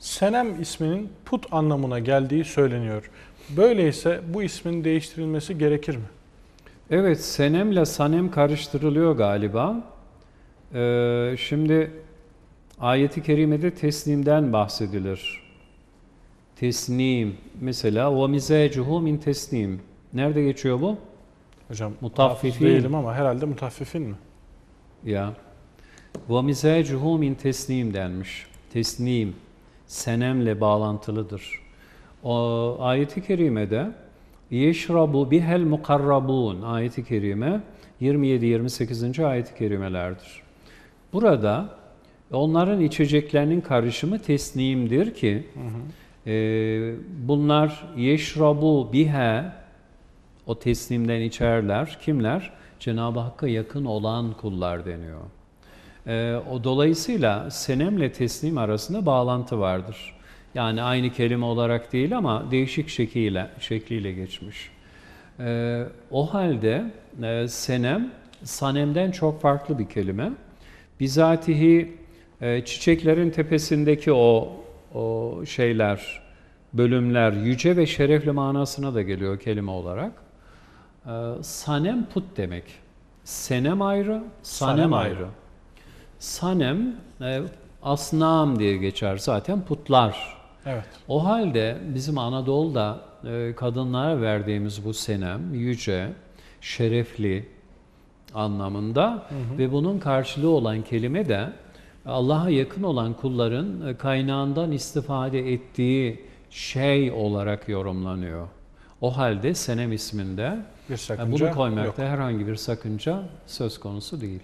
Senem isminin put anlamına geldiği söyleniyor. Böyleyse bu ismin değiştirilmesi gerekir mi? Evet, senemle sanem karıştırılıyor galiba. Ee, şimdi ayeti kerimede teslimden bahsedilir. Teslim, mesela o mizacuhu min teslim. Nerede geçiyor bu? Hocam Mutaffifin. değilim ama herhalde mutaffifin mi? Ya. Ve mizacuhu min teslim denmiş. Teslim, senemle bağlantılıdır. O ayeti kerimede yeşrabu bihel mukarrabun ayeti kerime 27-28. ayeti kerimelerdir. Burada onların içeceklerinin karışımı teslimdir ki e, bunlar yeşrabu bihe o teslimden içerler. Kimler? Cenab-ı Hakk'a yakın olan kullar deniyor. Ee, o dolayısıyla senemle teslim arasında bağlantı vardır. Yani aynı kelime olarak değil ama değişik şekliyle şekliyle geçmiş. Ee, o halde e, senem sanemden çok farklı bir kelime. Bizatihi e, çiçeklerin tepesindeki o o şeyler, bölümler yüce ve şerefli manasına da geliyor kelime olarak. Ee, sanem put demek. Senem ayrı, sanem, Sanem ayrı. ayrı. Sanem e, asnam diye geçer zaten putlar. Evet. O halde bizim Anadolu'da e, kadınlara verdiğimiz bu senem yüce, şerefli anlamında ve bunun karşılığı olan kelime de Allah'a yakın olan kulların e, kaynağından istifade ettiği şey olarak yorumlanıyor. O halde senem isminde Bir sakınca bunu yok. koymakta herhangi bir sakınca söz konusu değil.